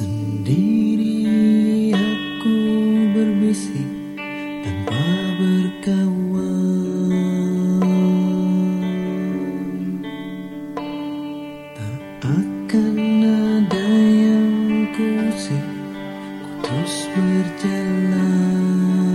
Sendiri aku berbisik tanpa berkawan. Tak akan ada yang kusik Ku terus berjalan.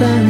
tan